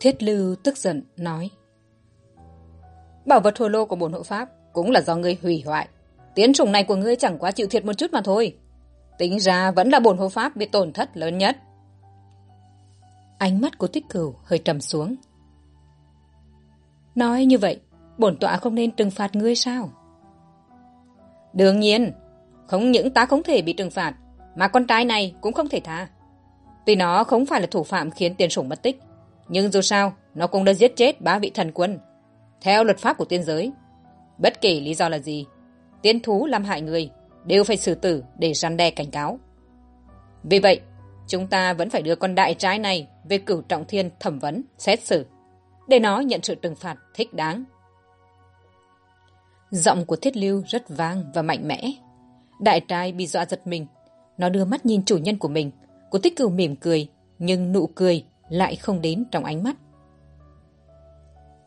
Thiết Lưu tức giận nói. Bảo vật hồ lô của bổn hộ pháp cũng là do ngươi hủy hoại. Tiến trùng này của ngươi chẳng quá chịu thiệt một chút mà thôi. Tính ra vẫn là bổn hộ pháp bị tổn thất lớn nhất. Ánh mắt của tích cửu hơi trầm xuống. Nói như vậy, bổn tọa không nên trừng phạt ngươi sao? Đương nhiên, không những ta không thể bị trừng phạt, mà con trai này cũng không thể tha. Tuy nó không phải là thủ phạm khiến tiền sủng mất tích, nhưng dù sao, nó cũng đã giết chết ba vị thần quân. Theo luật pháp của tiên giới, bất kể lý do là gì, tiên thú làm hại người đều phải xử tử để răn đe cảnh cáo. Vì vậy, chúng ta vẫn phải đưa con đại trái này về cửu trọng thiên thẩm vấn, xét xử, để nó nhận sự trừng phạt thích đáng. Giọng của thiết lưu rất vang và mạnh mẽ. Đại trai bị dọa giật mình. Nó đưa mắt nhìn chủ nhân của mình, cô tích cửu mỉm cười, nhưng nụ cười lại không đến trong ánh mắt.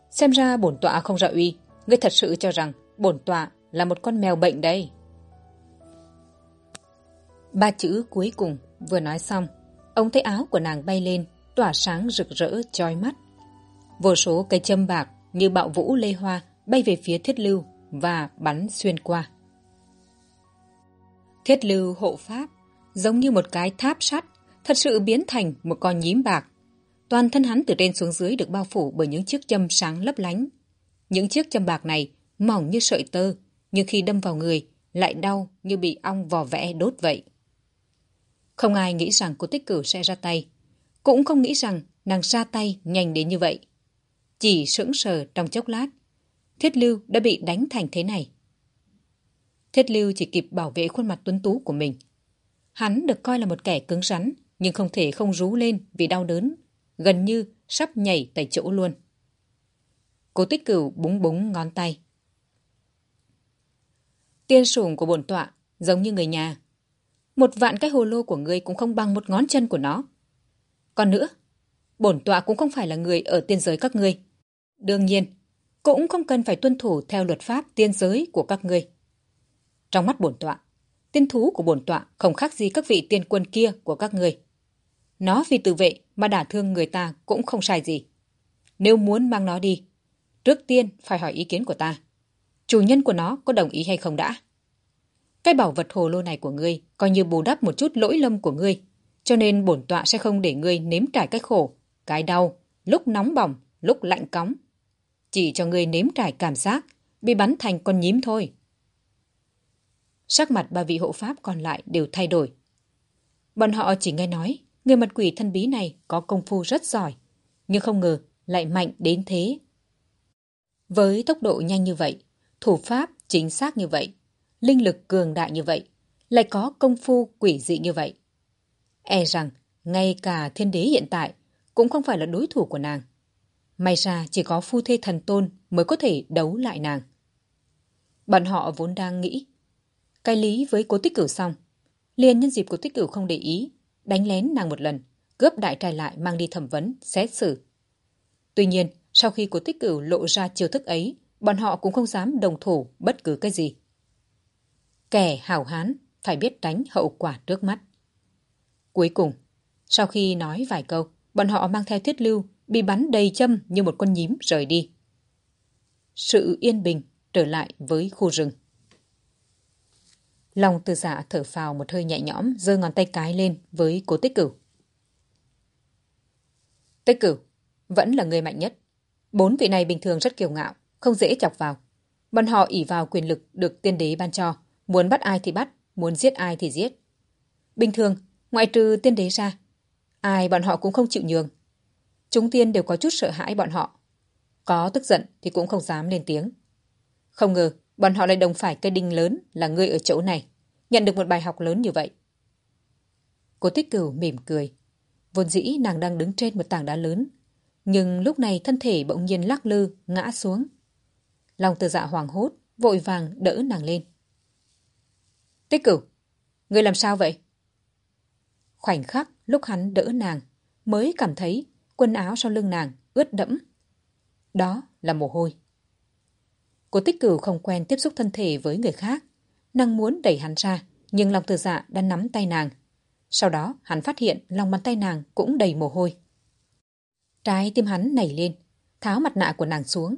Xem ra bổn tọa không ra uy, ngươi thật sự cho rằng bổn tọa là một con mèo bệnh đây. Ba chữ cuối cùng vừa nói xong, ông thấy áo của nàng bay lên, tỏa sáng rực rỡ, chói mắt. Vô số cây châm bạc như bạo vũ lê hoa bay về phía thiết lưu và bắn xuyên qua. Thiết lưu hộ pháp, giống như một cái tháp sắt, thật sự biến thành một con nhím bạc toàn thân hắn từ trên xuống dưới được bao phủ bởi những chiếc châm sáng lấp lánh. Những chiếc châm bạc này mỏng như sợi tơ, nhưng khi đâm vào người lại đau như bị ong vò vẽ đốt vậy. Không ai nghĩ rằng cô tích cử sẽ ra tay, cũng không nghĩ rằng nàng ra tay nhanh đến như vậy. Chỉ sững sờ trong chốc lát, thiết lưu đã bị đánh thành thế này. Thiết lưu chỉ kịp bảo vệ khuôn mặt tuấn tú của mình. Hắn được coi là một kẻ cứng rắn, nhưng không thể không rú lên vì đau đớn gần như sắp nhảy tại chỗ luôn. Cố tích cửu búng búng ngón tay. Tiên sủng của bổn tọa giống như người nhà. Một vạn cái hồ lô của ngươi cũng không bằng một ngón chân của nó. Còn nữa, bổn tọa cũng không phải là người ở tiên giới các ngươi. Đương nhiên, cũng không cần phải tuân thủ theo luật pháp tiên giới của các ngươi. Trong mắt bổn tọa, tiên thú của bổn tọa không khác gì các vị tiên quân kia của các ngươi. Nó vì tự vệ mà đả thương người ta cũng không sai gì. Nếu muốn mang nó đi, trước tiên phải hỏi ý kiến của ta. Chủ nhân của nó có đồng ý hay không đã? Cái bảo vật hồ lô này của ngươi coi như bù đắp một chút lỗi lầm của ngươi, cho nên bổn tọa sẽ không để ngươi nếm trải cái khổ, cái đau, lúc nóng bỏng, lúc lạnh cóng. Chỉ cho ngươi nếm trải cảm giác bị bắn thành con nhím thôi. Sắc mặt ba vị hộ pháp còn lại đều thay đổi. Bọn họ chỉ nghe nói Người mật quỷ thân bí này có công phu rất giỏi, nhưng không ngờ lại mạnh đến thế. Với tốc độ nhanh như vậy, thủ pháp chính xác như vậy, linh lực cường đại như vậy, lại có công phu quỷ dị như vậy. E rằng, ngay cả thiên đế hiện tại cũng không phải là đối thủ của nàng. May ra chỉ có phu thê thần tôn mới có thể đấu lại nàng. Bọn họ vốn đang nghĩ. Cái lý với cố tích cửu xong. Liền nhân dịp cố tích cửu không để ý đánh lén nàng một lần, cướp đại trai lại mang đi thẩm vấn, xét xử. Tuy nhiên, sau khi cố tích cửu lộ ra chiêu thức ấy, bọn họ cũng không dám đồng thủ bất cứ cái gì. Kẻ hảo hán phải biết tránh hậu quả trước mắt. Cuối cùng, sau khi nói vài câu, bọn họ mang theo thiết lưu, bị bắn đầy châm như một con nhím rời đi. Sự yên bình trở lại với khu rừng. Lòng từ giả dạ thở phào một hơi nhẹ nhõm, giơ ngón tay cái lên với cố tích cửu. Tích cửu, vẫn là người mạnh nhất. Bốn vị này bình thường rất kiêu ngạo, không dễ chọc vào. Bọn họ ỉ vào quyền lực được tiên đế ban cho, muốn bắt ai thì bắt, muốn giết ai thì giết. Bình thường, ngoại trừ tiên đế ra, ai bọn họ cũng không chịu nhường. Chúng tiên đều có chút sợ hãi bọn họ. Có tức giận thì cũng không dám lên tiếng. Không ngờ, bọn họ lại đồng phải cây đinh lớn là ngươi ở chỗ này, nhận được một bài học lớn như vậy. Cô tích cửu mỉm cười. Vốn dĩ nàng đang đứng trên một tảng đá lớn, nhưng lúc này thân thể bỗng nhiên lắc lư, ngã xuống. Lòng từ dạ hoàng hốt, vội vàng đỡ nàng lên. Tích cửu, ngươi làm sao vậy? Khoảnh khắc lúc hắn đỡ nàng, mới cảm thấy quần áo sau lưng nàng ướt đẫm. Đó là mồ hôi. Cố tích cửu không quen tiếp xúc thân thể với người khác. Nàng muốn đẩy hắn ra, nhưng lòng từ dạ đã nắm tay nàng. Sau đó hắn phát hiện lòng bàn tay nàng cũng đầy mồ hôi. Trái tim hắn nảy lên, tháo mặt nạ của nàng xuống,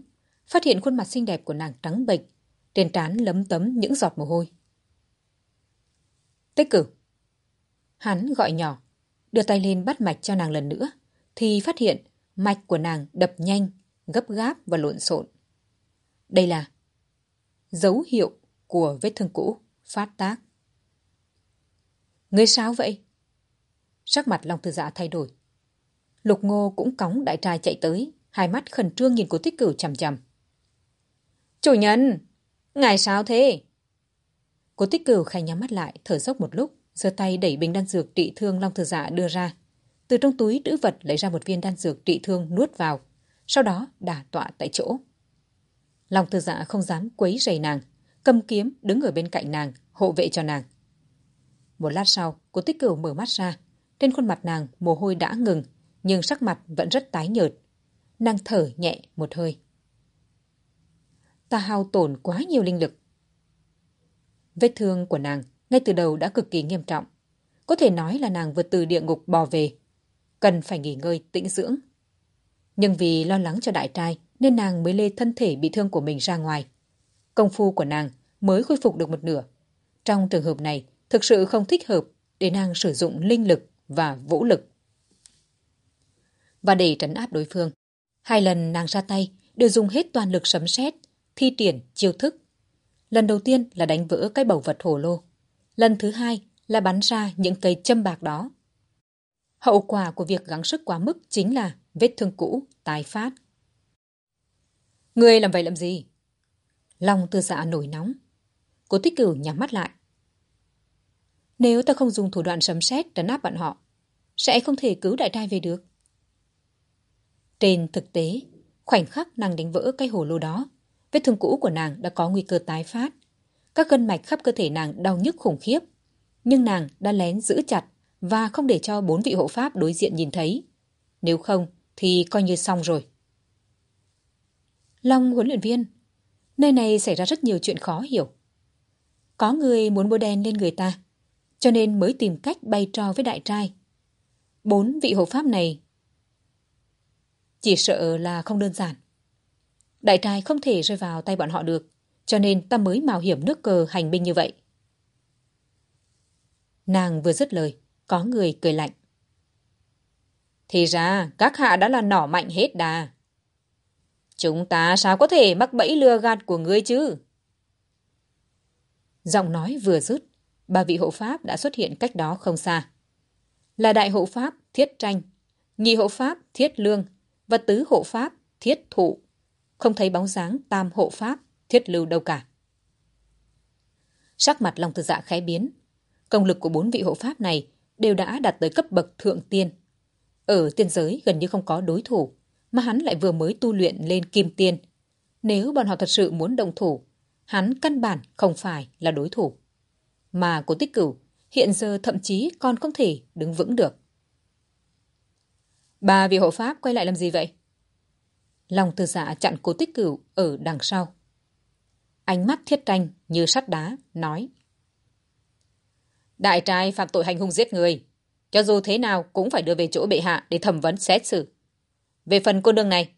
phát hiện khuôn mặt xinh đẹp của nàng trắng bệch, trên trán lấm tấm những giọt mồ hôi. Tích cửu. Hắn gọi nhỏ, đưa tay lên bắt mạch cho nàng lần nữa, thì phát hiện mạch của nàng đập nhanh, gấp gáp và lộn xộn. Đây là dấu hiệu của vết thương cũ phát tác. Ngươi sao vậy? Sắc mặt Long Tư Dạ thay đổi. Lục Ngô cũng cóng đại trai chạy tới, hai mắt khẩn trương nhìn cô tích cửu chằm chằm. Chủ nhân, ngài sao thế? Cô tích cửu khai nhắm mắt lại, thở dốc một lúc, giơ tay đẩy bình đan dược trị thương Long Tư Dạ đưa ra. Từ trong túi trữ vật lấy ra một viên đan dược trị thương nuốt vào, sau đó đả tọa tại chỗ. Long Tư Dạ không dám quấy rầy nàng, cầm kiếm đứng ở bên cạnh nàng, hộ vệ cho nàng. Một lát sau, cô tích cửu mở mắt ra. Trên khuôn mặt nàng, mồ hôi đã ngừng, nhưng sắc mặt vẫn rất tái nhợt. Nàng thở nhẹ một hơi. Ta hao tổn quá nhiều linh lực. Vết thương của nàng ngay từ đầu đã cực kỳ nghiêm trọng. Có thể nói là nàng vừa từ địa ngục bò về. Cần phải nghỉ ngơi, tĩnh dưỡng. Nhưng vì lo lắng cho đại trai nên nàng mới lê thân thể bị thương của mình ra ngoài. Công phu của nàng mới khôi phục được một nửa. Trong trường hợp này, thực sự không thích hợp để nàng sử dụng linh lực và vũ lực. Và để trấn áp đối phương, hai lần nàng ra tay đều dùng hết toàn lực sấm sét, thi triển chiêu thức. Lần đầu tiên là đánh vỡ cái bầu vật hồ lô. Lần thứ hai là bắn ra những cây châm bạc đó. Hậu quả của việc gắng sức quá mức chính là vết thương cũ, tái phát. Người làm vậy làm gì? Lòng tư dạ nổi nóng. Cố tích cửu nhắm mắt lại. Nếu ta không dùng thủ đoạn sấm sét trấn áp bọn họ, sẽ không thể cứu đại trai về được. Trên thực tế, khoảnh khắc nàng đánh vỡ cái hồ lô đó, vết thương cũ của nàng đã có nguy cơ tái phát. Các gân mạch khắp cơ thể nàng đau nhức khủng khiếp. Nhưng nàng đã lén giữ chặt và không để cho bốn vị hộ pháp đối diện nhìn thấy. Nếu không, thì coi như xong rồi. Long huấn luyện viên, nơi này xảy ra rất nhiều chuyện khó hiểu. Có người muốn bôi đen lên người ta, cho nên mới tìm cách bay trò với đại trai. Bốn vị hộ pháp này chỉ sợ là không đơn giản. Đại trai không thể rơi vào tay bọn họ được, cho nên ta mới mạo hiểm nước cờ hành binh như vậy. Nàng vừa dứt lời, có người cười lạnh. Thì ra, các hạ đã là nỏ mạnh hết đà. Chúng ta sao có thể mắc bẫy lừa gạt của ngươi chứ? Giọng nói vừa dứt, ba vị hộ pháp đã xuất hiện cách đó không xa. Là đại hộ pháp Thiết Tranh, nhị hộ pháp Thiết Lương và tứ hộ pháp Thiết Thụ. Không thấy bóng dáng tam hộ pháp Thiết Lưu đâu cả. Sắc mặt Long Tư Dạ khẽ biến. Công lực của bốn vị hộ pháp này đều đã đạt tới cấp bậc thượng tiên. Ở tiên giới gần như không có đối thủ, mà hắn lại vừa mới tu luyện lên kim tiên. Nếu bọn họ thật sự muốn động thủ, hắn căn bản không phải là đối thủ. Mà cố tích cửu hiện giờ thậm chí còn không thể đứng vững được. bà vị hộ pháp quay lại làm gì vậy? Lòng từ giả chặn cố tích cửu ở đằng sau. Ánh mắt thiết tranh như sắt đá, nói. Đại trai phạm tội hành hung giết người. Cho dù thế nào cũng phải đưa về chỗ bệ hạ để thẩm vấn xét xử. Về phần cô nương này,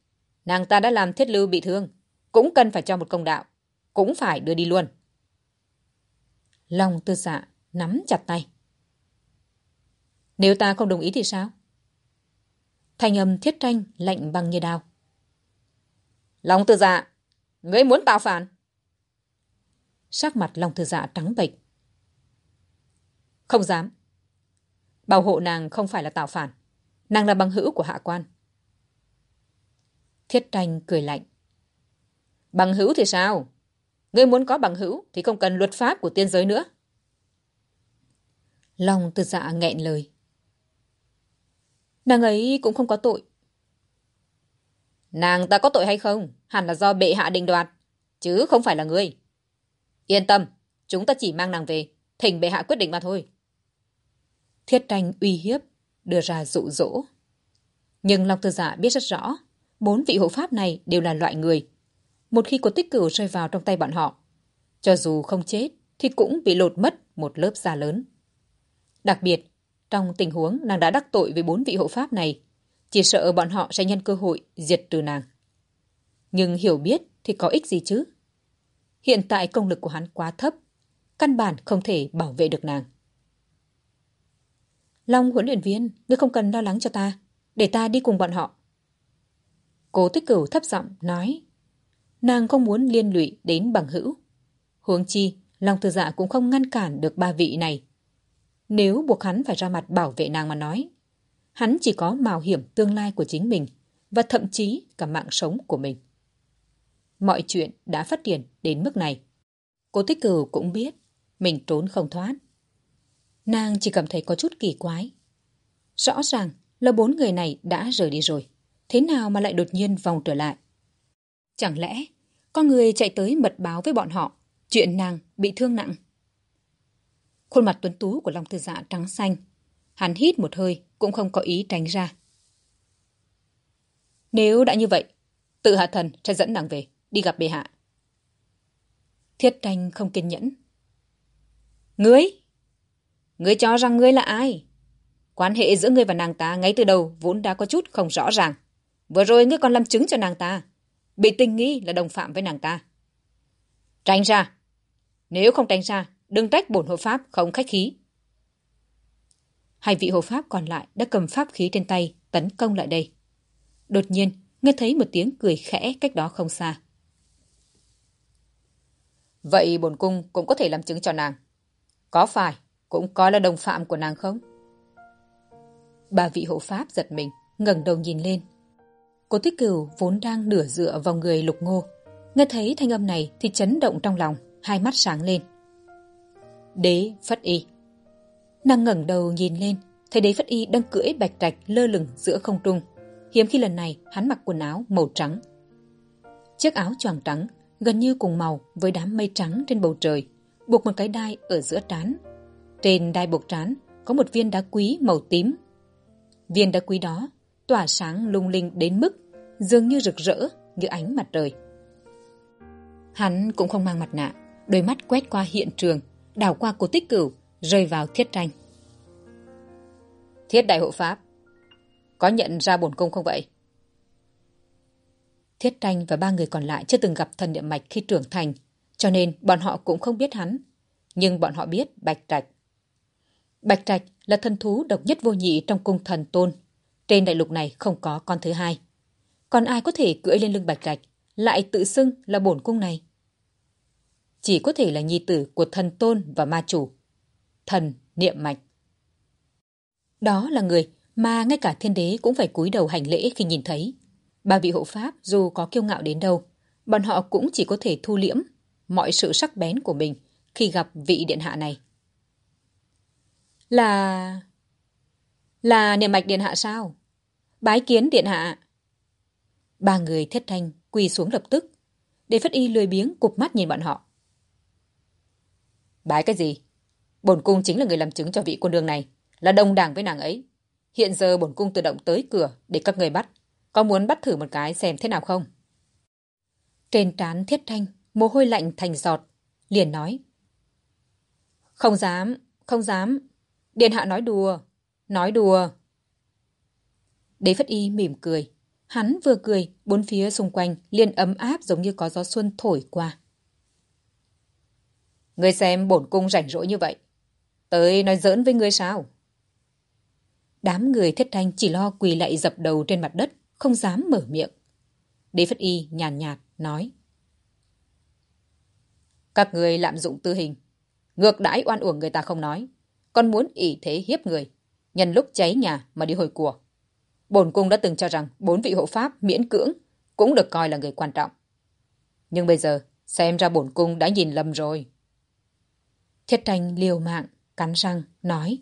nàng ta đã làm thiết lưu bị thương. Cũng cần phải cho một công đạo. Cũng phải đưa đi luôn. Long tư dạ nắm chặt tay. Nếu ta không đồng ý thì sao? thanh âm thiết tranh lạnh băng như đao. Long tư dạ, ngươi muốn tạo phản? Sắc mặt Long tư dạ trắng bệch. Không dám. Bảo hộ nàng không phải là tạo phản. Nàng là bằng hữu của hạ quan. Thiết tranh cười lạnh. Bằng hữu thì sao? Ngươi muốn có bằng hữu thì không cần luật pháp của tiên giới nữa. Long từ dạ nghẹn lời. Nàng ấy cũng không có tội. Nàng ta có tội hay không? Hẳn là do bệ hạ định đoạt, chứ không phải là ngươi. Yên tâm, chúng ta chỉ mang nàng về, thỉnh bệ hạ quyết định mà thôi. Thiết tranh uy hiếp, đưa ra dụ dỗ. Nhưng Long Tư Dạ biết rất rõ, bốn vị hộ pháp này đều là loại người. Một khi có tích cửu rơi vào trong tay bọn họ, cho dù không chết thì cũng bị lột mất một lớp da lớn. Đặc biệt, trong tình huống nàng đã đắc tội với bốn vị hộ pháp này, chỉ sợ bọn họ sẽ nhân cơ hội diệt trừ nàng. Nhưng hiểu biết thì có ích gì chứ? Hiện tại công lực của hắn quá thấp, căn bản không thể bảo vệ được nàng. Long huấn luyện viên, ngươi không cần lo lắng cho ta, để ta đi cùng bọn họ. Cố tích cửu thấp giọng nói, nàng không muốn liên lụy đến bằng hữu. Huống chi, Long Tư Dạ cũng không ngăn cản được ba vị này. Nếu buộc hắn phải ra mặt bảo vệ nàng mà nói, hắn chỉ có mạo hiểm tương lai của chính mình và thậm chí cả mạng sống của mình. Mọi chuyện đã phát triển đến mức này. Cố Tích Cửu cũng biết mình trốn không thoát. Nàng chỉ cảm thấy có chút kỳ quái. Rõ ràng là bốn người này đã rời đi rồi. Thế nào mà lại đột nhiên vòng trở lại? Chẳng lẽ có người chạy tới mật báo với bọn họ chuyện nàng bị thương nặng? Khuôn mặt tuấn tú của Long Tư Dạ trắng xanh. Hắn hít một hơi cũng không có ý tránh ra. Nếu đã như vậy, tự hạ thần sẽ dẫn nàng về, đi gặp bệ hạ. Thiết tranh không kiên nhẫn. Ngươi? Ngươi cho rằng ngươi là ai? Quan hệ giữa ngươi và nàng ta ngay từ đầu vốn đã có chút không rõ ràng. Vừa rồi ngươi còn làm chứng cho nàng ta. Bị tình nghi là đồng phạm với nàng ta. Tránh ra. Nếu không tránh ra, đừng trách bổn hộ pháp không khách khí. Hai vị hộ pháp còn lại đã cầm pháp khí trên tay tấn công lại đây. Đột nhiên, nghe thấy một tiếng cười khẽ cách đó không xa. Vậy bổn cung cũng có thể làm chứng cho nàng. Có phải cũng coi là đồng phạm của nàng không? Ba vị hộ pháp giật mình, ngẩng đầu nhìn lên. Cô Tích Cửu vốn đang nửa dựa vào người lục ngô. Nghe thấy thanh âm này thì chấn động trong lòng, hai mắt sáng lên. Đế Phất Y Nàng ngẩng đầu nhìn lên, thấy đế Phất Y đang cưỡi bạch trạch lơ lửng giữa không trung. Hiếm khi lần này hắn mặc quần áo màu trắng. Chiếc áo choàng trắng gần như cùng màu với đám mây trắng trên bầu trời, buộc một cái đai ở giữa trán. Trên đai buộc trán có một viên đá quý màu tím. Viên đá quý đó tỏa sáng lung linh đến mức dường như rực rỡ như ánh mặt trời. Hắn cũng không mang mặt nạ, đôi mắt quét qua hiện trường, đảo qua cổ tích cửu, rơi vào thiết tranh. Thiết đại hộ pháp, có nhận ra bổn cung không vậy? Thiết tranh và ba người còn lại chưa từng gặp thần niệm mạch khi trưởng thành, cho nên bọn họ cũng không biết hắn. Nhưng bọn họ biết Bạch Trạch. Bạch Trạch là thần thú độc nhất vô nhị trong cung thần tôn. Trên đại lục này không có con thứ hai. Còn ai có thể cưỡi lên lưng Bạch gạch lại tự xưng là bổn cung này? Chỉ có thể là nhi tử của thần tôn và ma chủ. Thần niệm mạch. Đó là người mà ngay cả thiên đế cũng phải cúi đầu hành lễ khi nhìn thấy. Ba vị hộ pháp dù có kiêu ngạo đến đâu, bọn họ cũng chỉ có thể thu liễm mọi sự sắc bén của mình khi gặp vị điện hạ này. Là... Là niệm mạch điện hạ sao? Bái kiến điện hạ. Ba người thiết thanh quỳ xuống lập tức. Để phất y lười biếng cụp mắt nhìn bọn họ. Bái cái gì? Bổn cung chính là người làm chứng cho vị quân đường này, là đồng đảng với nàng ấy. Hiện giờ bổn cung tự động tới cửa để các người bắt. Có muốn bắt thử một cái xem thế nào không? Trên trán thiết thanh, mồ hôi lạnh thành giọt, liền nói. Không dám, không dám. Điện hạ nói đùa, nói đùa. Đế Phất Y mỉm cười. Hắn vừa cười, bốn phía xung quanh liền ấm áp giống như có gió xuân thổi qua. Ngươi xem bổn cung rảnh rỗi như vậy. Tới nói giỡn với ngươi sao? Đám người thiết thanh chỉ lo quỳ lạy dập đầu trên mặt đất, không dám mở miệng. Đế Phất Y nhàn nhạt, nói. Các người lạm dụng tư hình, ngược đãi oan uổng người ta không nói, còn muốn ỷ thế hiếp người, nhân lúc cháy nhà mà đi hồi của. Bổn cung đã từng cho rằng bốn vị hộ pháp miễn cưỡng cũng được coi là người quan trọng. Nhưng bây giờ, Xem ra bổn cung đã nhìn lầm rồi. Thiết tranh liều mạng, cắn răng, nói.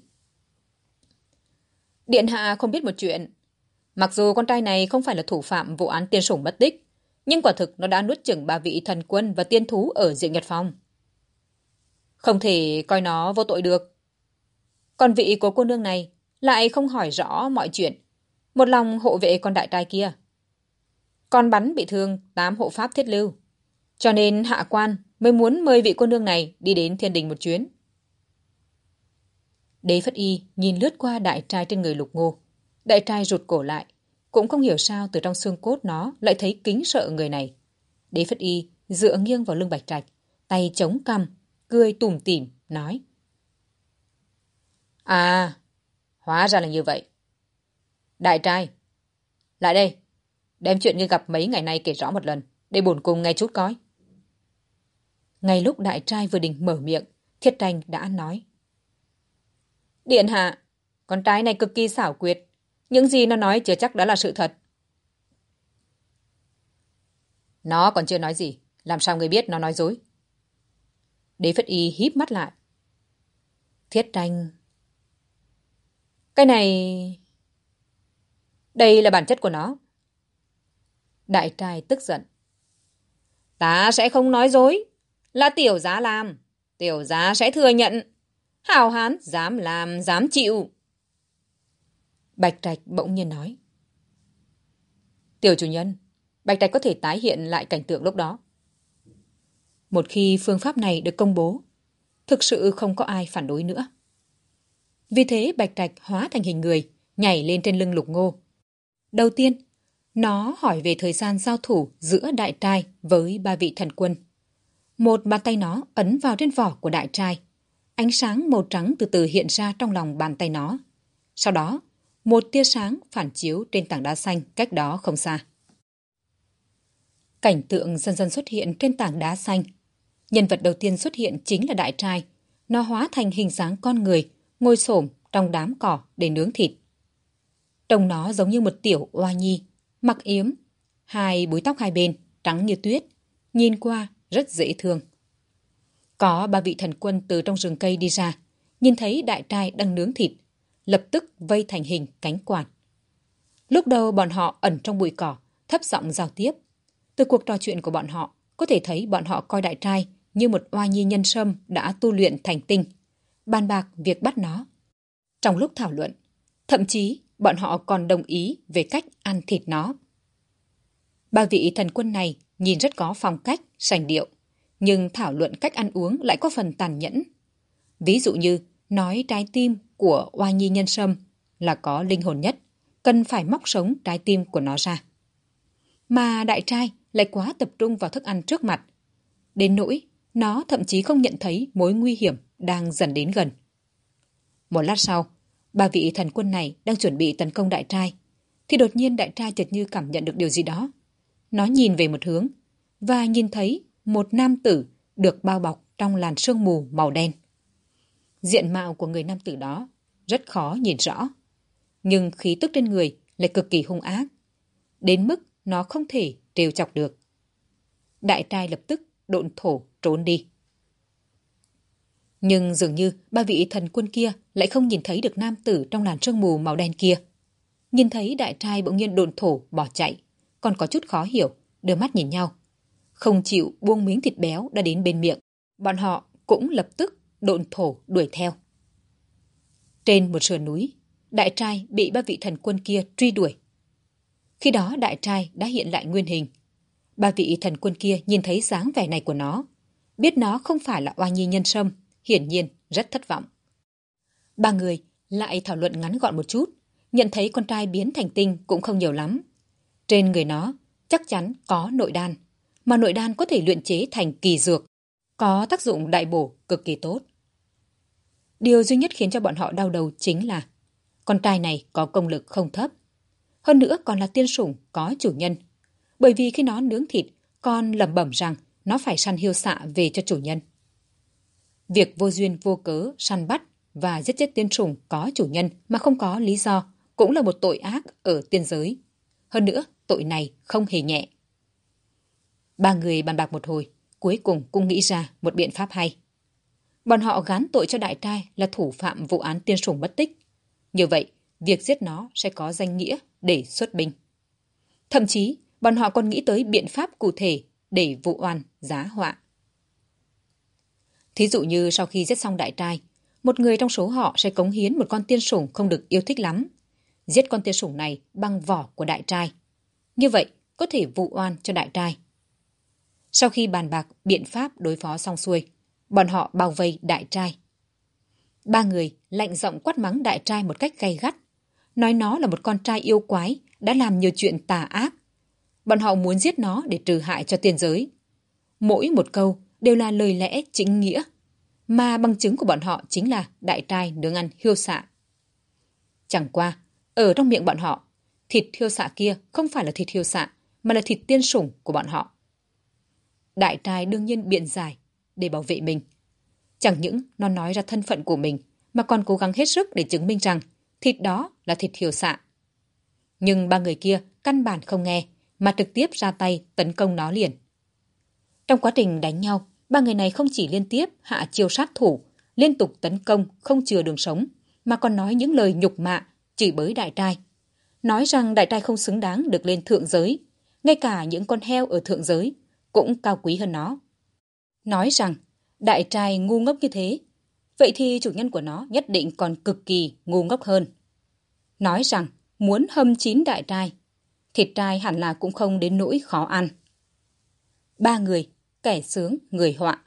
Điện hạ không biết một chuyện. Mặc dù con trai này không phải là thủ phạm vụ án tiên sủng mất tích, nhưng quả thực nó đã nuốt chửng ba vị thần quân và tiên thú ở diện Nhật Phong. Không thể coi nó vô tội được. Còn vị của cô nương này lại không hỏi rõ mọi chuyện. Một lòng hộ vệ con đại trai kia. Con bắn bị thương tám hộ pháp thiết lưu. Cho nên hạ quan mới muốn mời vị cô nương này đi đến thiên đình một chuyến. Đế Phất Y nhìn lướt qua đại trai trên người lục ngô. Đại trai rụt cổ lại. Cũng không hiểu sao từ trong xương cốt nó lại thấy kính sợ người này. Đế Phất Y dựa nghiêng vào lưng bạch trạch, tay chống cằm, cười tủm tỉm, nói. À, hóa ra là như vậy. Đại trai, lại đây, đem chuyện ngươi gặp mấy ngày nay kể rõ một lần, để bổn cùng nghe chút coi. Ngay lúc đại trai vừa định mở miệng, thiết tranh đã nói. Điện hạ, con trai này cực kỳ xảo quyệt. Những gì nó nói chưa chắc đã là sự thật. Nó còn chưa nói gì. Làm sao người biết nó nói dối? Đế Phất Y híp mắt lại. Thiết tranh... Cái này... Đây là bản chất của nó. Đại trai tức giận. Ta sẽ không nói dối. Là tiểu giá làm. Tiểu giá sẽ thừa nhận. Hào hán, dám làm, dám chịu. Bạch Trạch bỗng nhiên nói. Tiểu chủ nhân, Bạch Trạch có thể tái hiện lại cảnh tượng lúc đó. Một khi phương pháp này được công bố, thực sự không có ai phản đối nữa. Vì thế Bạch Trạch hóa thành hình người, nhảy lên trên lưng lục ngô. Đầu tiên, nó hỏi về thời gian giao thủ giữa đại trai với ba vị thần quân. Một bàn tay nó ấn vào trên vỏ của đại trai. Ánh sáng màu trắng từ từ hiện ra trong lòng bàn tay nó. Sau đó, một tia sáng phản chiếu trên tảng đá xanh cách đó không xa. Cảnh tượng dần dần xuất hiện trên tảng đá xanh. Nhân vật đầu tiên xuất hiện chính là đại trai. Nó hóa thành hình dáng con người, ngồi xổm trong đám cỏ để nướng thịt. Trông nó giống như một tiểu oa nhi, mặc yếm, hai búi tóc hai bên, trắng như tuyết, nhìn qua rất dễ thương. Có ba vị thần quân từ trong rừng cây đi ra, nhìn thấy đại trai đang nướng thịt, lập tức vây thành hình cánh quạt. Lúc đầu bọn họ ẩn trong bụi cỏ, thấp giọng giao tiếp. Từ cuộc trò chuyện của bọn họ, có thể thấy bọn họ coi đại trai như một oa nhi nhân sâm đã tu luyện thành tinh, bàn bạc việc bắt nó. Trong lúc thảo luận, thậm chí bọn họ còn đồng ý về cách ăn thịt nó. Ba vị thần quân này nhìn rất có phong cách, sành điệu, nhưng thảo luận cách ăn uống lại có phần tàn nhẫn. Ví dụ như nói trái tim của oa nhi nhân sâm là có linh hồn nhất, cần phải móc sống trái tim của nó ra. Mà đại trai lại quá tập trung vào thức ăn trước mặt. Đến nỗi, nó thậm chí không nhận thấy mối nguy hiểm đang dần đến gần. Một lát sau, ba vị thần quân này đang chuẩn bị tấn công đại trai, thì đột nhiên đại trai chợt như cảm nhận được điều gì đó. Nó nhìn về một hướng, và nhìn thấy một nam tử được bao bọc trong làn sương mù màu đen. Diện mạo của người nam tử đó rất khó nhìn rõ, nhưng khí tức trên người lại cực kỳ hung ác, đến mức nó không thể trêu chọc được. Đại trai lập tức độn thổ trốn đi. Nhưng dường như ba vị thần quân kia lại không nhìn thấy được nam tử trong làn sương mù màu đen kia. Nhìn thấy đại trai bỗng nhiên đồn thổ bỏ chạy, còn có chút khó hiểu, đưa mắt nhìn nhau. Không chịu buông miếng thịt béo đã đến bên miệng, bọn họ cũng lập tức độn thổ đuổi theo. Trên một sườn núi, đại trai bị ba vị thần quân kia truy đuổi. Khi đó đại trai đã hiện lại nguyên hình. Ba vị thần quân kia nhìn thấy dáng vẻ này của nó, biết nó không phải là oa nhi nhân sâm, hiển nhiên rất thất vọng. Ba người lại thảo luận ngắn gọn một chút, nhận thấy con trai biến thành tinh cũng không nhiều lắm. Trên người nó chắc chắn có nội đan, mà nội đan có thể luyện chế thành kỳ dược, có tác dụng đại bổ cực kỳ tốt. Điều duy nhất khiến cho bọn họ đau đầu chính là con trai này có công lực không thấp. Hơn nữa còn là tiên sủng có chủ nhân. Bởi vì khi nó nướng thịt, con lẩm bẩm rằng nó phải săn hiêu xạ về cho chủ nhân. Việc vô duyên vô cớ săn bắt và giết chết tiên trùng có chủ nhân mà không có lý do cũng là một tội ác ở tiên giới. Hơn nữa, tội này không hề nhẹ. Ba người bàn bạc một hồi, cuối cùng cũng nghĩ ra một biện pháp hay. Bọn họ gán tội cho đại trai là thủ phạm vụ án tiên sủng mất tích. Như vậy, việc giết nó sẽ có danh nghĩa để xuất binh. Thậm chí, bọn họ còn nghĩ tới biện pháp cụ thể để vụ oan giá họa. Thí dụ như sau khi giết xong đại trai, một người trong số họ sẽ cống hiến một con tiên sủng không được yêu thích lắm. Giết con tiên sủng này bằng vỏ của đại trai. Như vậy, có thể vụ oan cho đại trai. Sau khi bàn bạc biện pháp đối phó xong xuôi, bọn họ bao vây đại trai. Ba người lạnh giọng quát mắng đại trai một cách gay gắt, nói nó là một con trai yêu quái, đã làm nhiều chuyện tà ác. Bọn họ muốn giết nó để trừ hại cho tiên giới. Mỗi một câu đều là lời lẽ chính nghĩa, mà bằng chứng của bọn họ chính là đại trai nướng ăn hiêu xạ. Chẳng qua, ở trong miệng bọn họ, thịt hiêu xạ kia không phải là thịt hiêu xạ, mà là thịt tiên sủng của bọn họ. Đại trai đương nhiên biện giải để bảo vệ mình. Chẳng những nó nói ra thân phận của mình, mà còn cố gắng hết sức để chứng minh rằng thịt đó là thịt hiêu xạ. Nhưng ba người kia căn bản không nghe, mà trực tiếp ra tay tấn công nó liền. Trong quá trình đánh nhau, ba người này không chỉ liên tiếp hạ chiêu sát thủ, liên tục tấn công không chừa đường sống, mà còn nói những lời nhục mạ, chỉ bới đại trai. Nói rằng đại trai không xứng đáng được lên thượng giới, ngay cả những con heo ở thượng giới cũng cao quý hơn nó. Nói rằng đại trai ngu ngốc như thế, vậy thì chủ nhân của nó nhất định còn cực kỳ ngu ngốc hơn. Nói rằng muốn hâm chín đại trai, thịt trai hẳn là cũng không đến nỗi khó ăn. Ba người, kẻ sướng, người họa.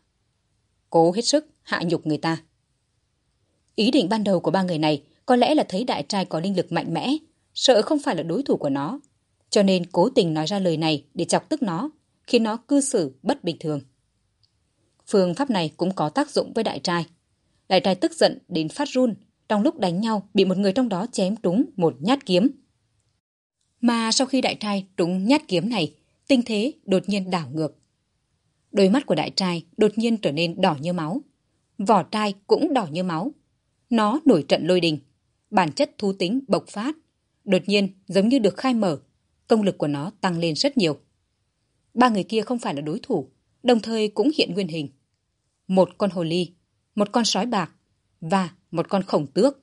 Cố hết sức hạ nhục người ta. Ý định ban đầu của ba người này có lẽ là thấy đại trai có linh lực mạnh mẽ, sợ không phải là đối thủ của nó, cho nên cố tình nói ra lời này để chọc tức nó, khiến nó cư xử bất bình thường. Phương pháp này cũng có tác dụng với đại trai. Đại trai tức giận đến phát run, trong lúc đánh nhau bị một người trong đó chém trúng một nhát kiếm. Mà sau khi đại trai trúng nhát kiếm này, tinh thế đột nhiên đảo ngược. Đôi mắt của đại trai đột nhiên trở nên đỏ như máu. Vỏ trai cũng đỏ như máu. Nó nổi trận lôi đình. Bản chất thú tính bộc phát. Đột nhiên giống như được khai mở. Công lực của nó tăng lên rất nhiều. Ba người kia không phải là đối thủ, đồng thời cũng hiện nguyên hình. Một con hồ ly, một con sói bạc và một con khổng tước.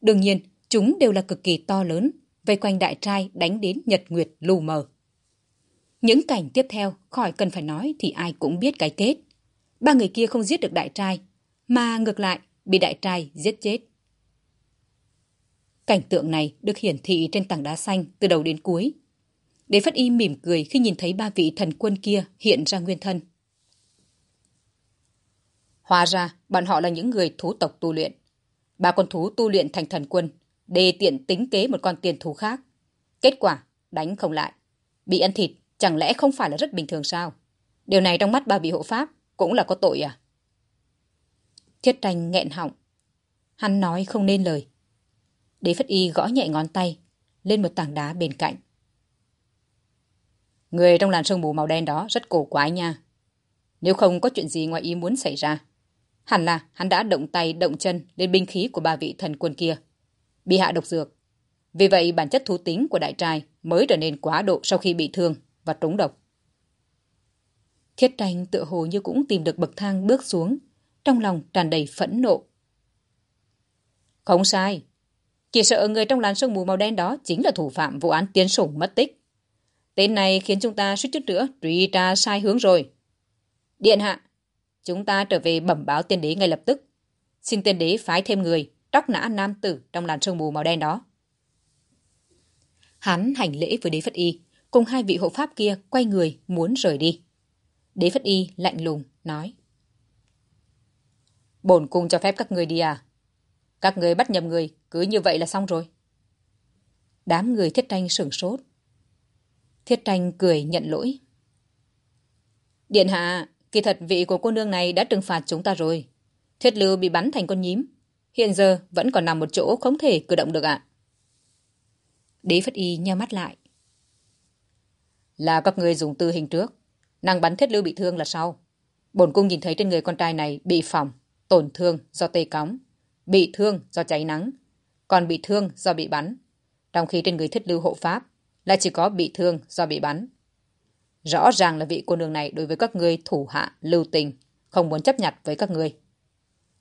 Đương nhiên, chúng đều là cực kỳ to lớn, vây quanh đại trai đánh đến nhật nguyệt lù mờ. Những cảnh tiếp theo khỏi cần phải nói thì ai cũng biết cái kết. Ba người kia không giết được đại trai, mà ngược lại bị đại trai giết chết. Cảnh tượng này được hiển thị trên tảng đá xanh từ đầu đến cuối. Đế Phất Y mỉm cười khi nhìn thấy ba vị thần quân kia hiện ra nguyên thân. Hóa ra, bọn họ là những người thú tộc tu luyện. Ba con thú tu luyện thành thần quân, đề tiện tính kế một con tiền thú khác. Kết quả, đánh không lại. Bị ăn thịt, chẳng lẽ không phải là rất bình thường sao? Điều này trong mắt ba vị hộ pháp cũng là có tội à? Thiết tranh nghẹn họng. Hắn nói không nên lời. Đế Phất Y gõ nhẹ ngón tay lên một tảng đá bên cạnh. Người trong làn sương mù màu đen đó rất cổ quái nha. Nếu không có chuyện gì ngoài ý muốn xảy ra, hẳn là hắn đã động tay động chân lên binh khí của ba vị thần quân kia. Bị hạ độc dược. Vì vậy bản chất thú tính của đại trai mới trở nên quá độ sau khi bị thương và trúng độc. Thiết tranh tựa hồ như cũng tìm được bậc thang bước xuống, trong lòng tràn đầy phẫn nộ. Không sai. Chỉ sợ người trong làn sương mù màu đen đó chính là thủ phạm vụ án tiến sủng mất tích. Tên này khiến chúng ta suýt chút nữa truy tra sai hướng rồi. Điện hạ, chúng ta trở về bẩm báo tiên đế ngay lập tức. Xin tiên đế phái thêm người, tróc nã nam tử trong làn sương mù màu đen đó. Hắn hành lễ với đế Phất Y, cùng hai vị hộ pháp kia quay người muốn rời đi. Đế Phất Y lạnh lùng, nói. Bổn cung cho phép các người đi à? Các người bắt nhầm người, cứ như vậy là xong rồi. Đám người thiết tranh sửng sốt. Thiết tranh cười nhận lỗi. Điện hạ, kỳ thật vị của cô nương này đã trừng phạt chúng ta rồi. Thiết lưu bị bắn thành con nhím. Hiện giờ vẫn còn nằm một chỗ không thể cử động được ạ. Đế Phất Y nha mắt lại. Là các người dùng tư hình trước. Nàng bắn thiết lưu bị thương là sau. Bổn cung nhìn thấy trên người con trai này bị phỏng, tổn thương do tê cóng, bị thương do cháy nắng, còn bị thương do bị bắn. Trong khi trên người thiết lưu hộ pháp là chỉ có bị thương do bị bắn. Rõ ràng là vị cô nương này đối với các ngươi thủ hạ, lưu tình, không muốn chấp nhận với các ngươi.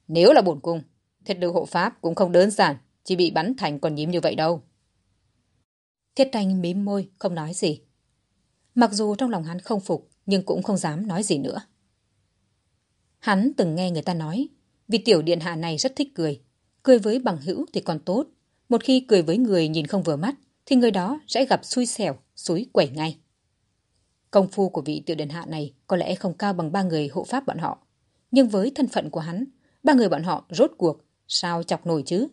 Nếu là bổn cung, thiết lưu hộ pháp cũng không đơn giản, chỉ bị bắn thành còn nhím như vậy đâu. Thiết tranh mím môi, không nói gì. Mặc dù trong lòng hắn không phục, nhưng cũng không dám nói gì nữa. Hắn từng nghe người ta nói, vì tiểu điện hạ này rất thích cười. Cười với bằng hữu thì còn tốt. Một khi cười với người nhìn không vừa mắt, thì người đó sẽ gặp xui xẻo, suối quẩy ngay. Công phu của vị tiểu điện hạ này có lẽ không cao bằng ba người hộ pháp bọn họ. Nhưng với thân phận của hắn, ba người bọn họ rốt cuộc, sao chọc nổi chứ?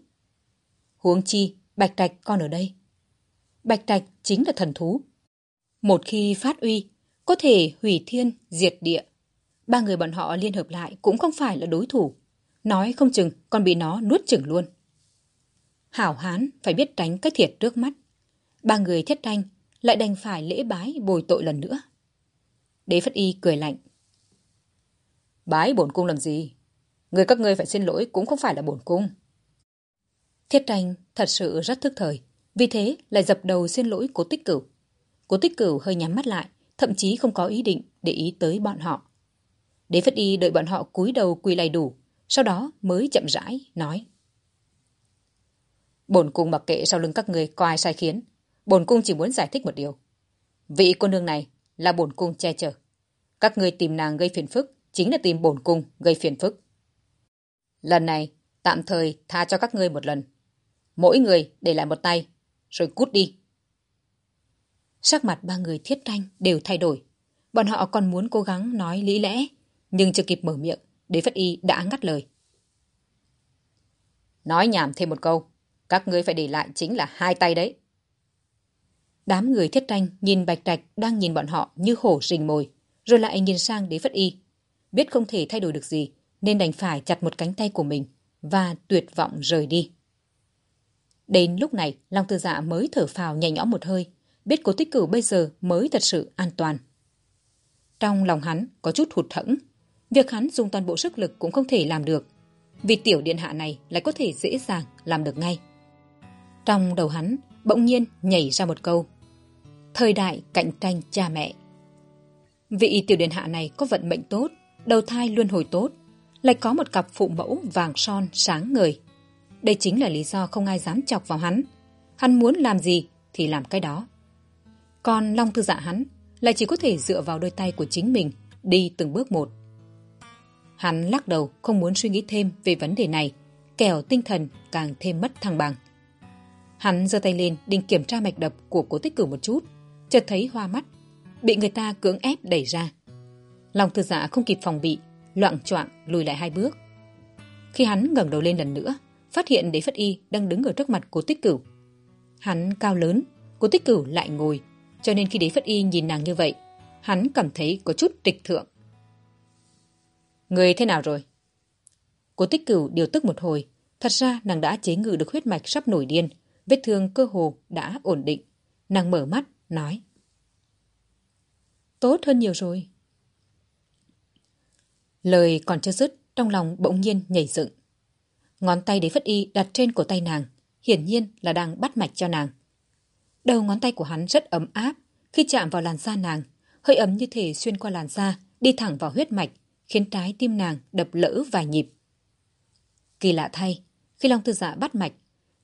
Huống chi, Bạch Trạch con ở đây. Bạch Trạch chính là thần thú. Một khi phát uy, có thể hủy thiên, diệt địa. Ba người bọn họ liên hợp lại cũng không phải là đối thủ. Nói không chừng còn bị nó nuốt chừng luôn. Hảo hán phải biết tránh cái thiệt trước mắt. Ba người thiết tranh lại đành phải lễ bái bồi tội lần nữa. Đế Phất Y cười lạnh. Bái bổn cung làm gì? Người các ngươi phải xin lỗi cũng không phải là bổn cung. Thiết tranh thật sự rất thức thời, vì thế lại dập đầu xin lỗi cố tích cửu. Cố tích cửu hơi nhắm mắt lại, thậm chí không có ý định để ý tới bọn họ. Đế Phất Y đợi bọn họ cúi đầu quỳ lạy đủ, sau đó mới chậm rãi, nói. Bổn cung mặc kệ sau lưng các người có ai sai khiến. Bổn cung chỉ muốn giải thích một điều. Vị cô nương này là bổn cung che chở. Các người tìm nàng gây phiền phức chính là tìm bổn cung gây phiền phức. Lần này, tạm thời tha cho các ngươi một lần. Mỗi người để lại một tay, rồi cút đi. Sắc mặt ba người thiết tranh đều thay đổi. Bọn họ còn muốn cố gắng nói lý lẽ, nhưng chưa kịp mở miệng, đế phất y đã ngắt lời. Nói nhảm thêm một câu, các ngươi phải để lại chính là hai tay đấy. Đám người thiết tranh nhìn bạch trạch đang nhìn bọn họ như hổ rình mồi, rồi lại nhìn sang đế phất y. Biết không thể thay đổi được gì, nên đành phải chặt một cánh tay của mình và tuyệt vọng rời đi. Đến lúc này, Long Tư Dạ mới thở phào nhẹ nhõm một hơi, biết cố tích cửu bây giờ mới thật sự an toàn. Trong lòng hắn có chút hụt thẫn, việc hắn dùng toàn bộ sức lực cũng không thể làm được, vì tiểu điện hạ này lại có thể dễ dàng làm được ngay. Trong đầu hắn bỗng nhiên nhảy ra một câu. Thời đại cạnh tranh cha mẹ. Vị tiểu điện hạ này có vận mệnh tốt, đầu thai luân hồi tốt, lại có một cặp phụ mẫu vàng son sáng ngời. Đây chính là lý do không ai dám chọc vào hắn. Hắn muốn làm gì thì làm cái đó. Còn Long Thư Dạ hắn lại chỉ có thể dựa vào đôi tay của chính mình đi từng bước một. Hắn lắc đầu không muốn suy nghĩ thêm về vấn đề này, kẻo tinh thần càng thêm mất thăng bằng. Hắn giơ tay lên định kiểm tra mạch đập của cố tích cử một chút, chợt thấy hoa mắt, bị người ta cưỡng ép đẩy ra. Lòng thư dạ không kịp phòng bị, loạn choạng lùi lại hai bước. Khi hắn ngẩng đầu lên lần nữa, phát hiện đế phất y đang đứng ở trước mặt cố tích cửu. Hắn cao lớn, cố tích cửu lại ngồi, cho nên khi đế phất y nhìn nàng như vậy, hắn cảm thấy có chút trịch thượng. Người thế nào rồi? Cố tích cửu điều tức một hồi, thật ra nàng đã chế ngự được huyết mạch sắp nổi điên, vết thương cơ hồ đã ổn định. Nàng mở mắt, nói. Tốt hơn nhiều rồi. Lời còn chưa dứt, trong lòng bỗng nhiên nhảy dựng. Ngón tay đế phất y đặt trên cổ tay nàng, hiển nhiên là đang bắt mạch cho nàng. Đầu ngón tay của hắn rất ấm áp, khi chạm vào làn da nàng, hơi ấm như thể xuyên qua làn da, đi thẳng vào huyết mạch, khiến trái tim nàng đập lỡ vài nhịp. Kỳ lạ thay, khi Long Tư Dạ bắt mạch,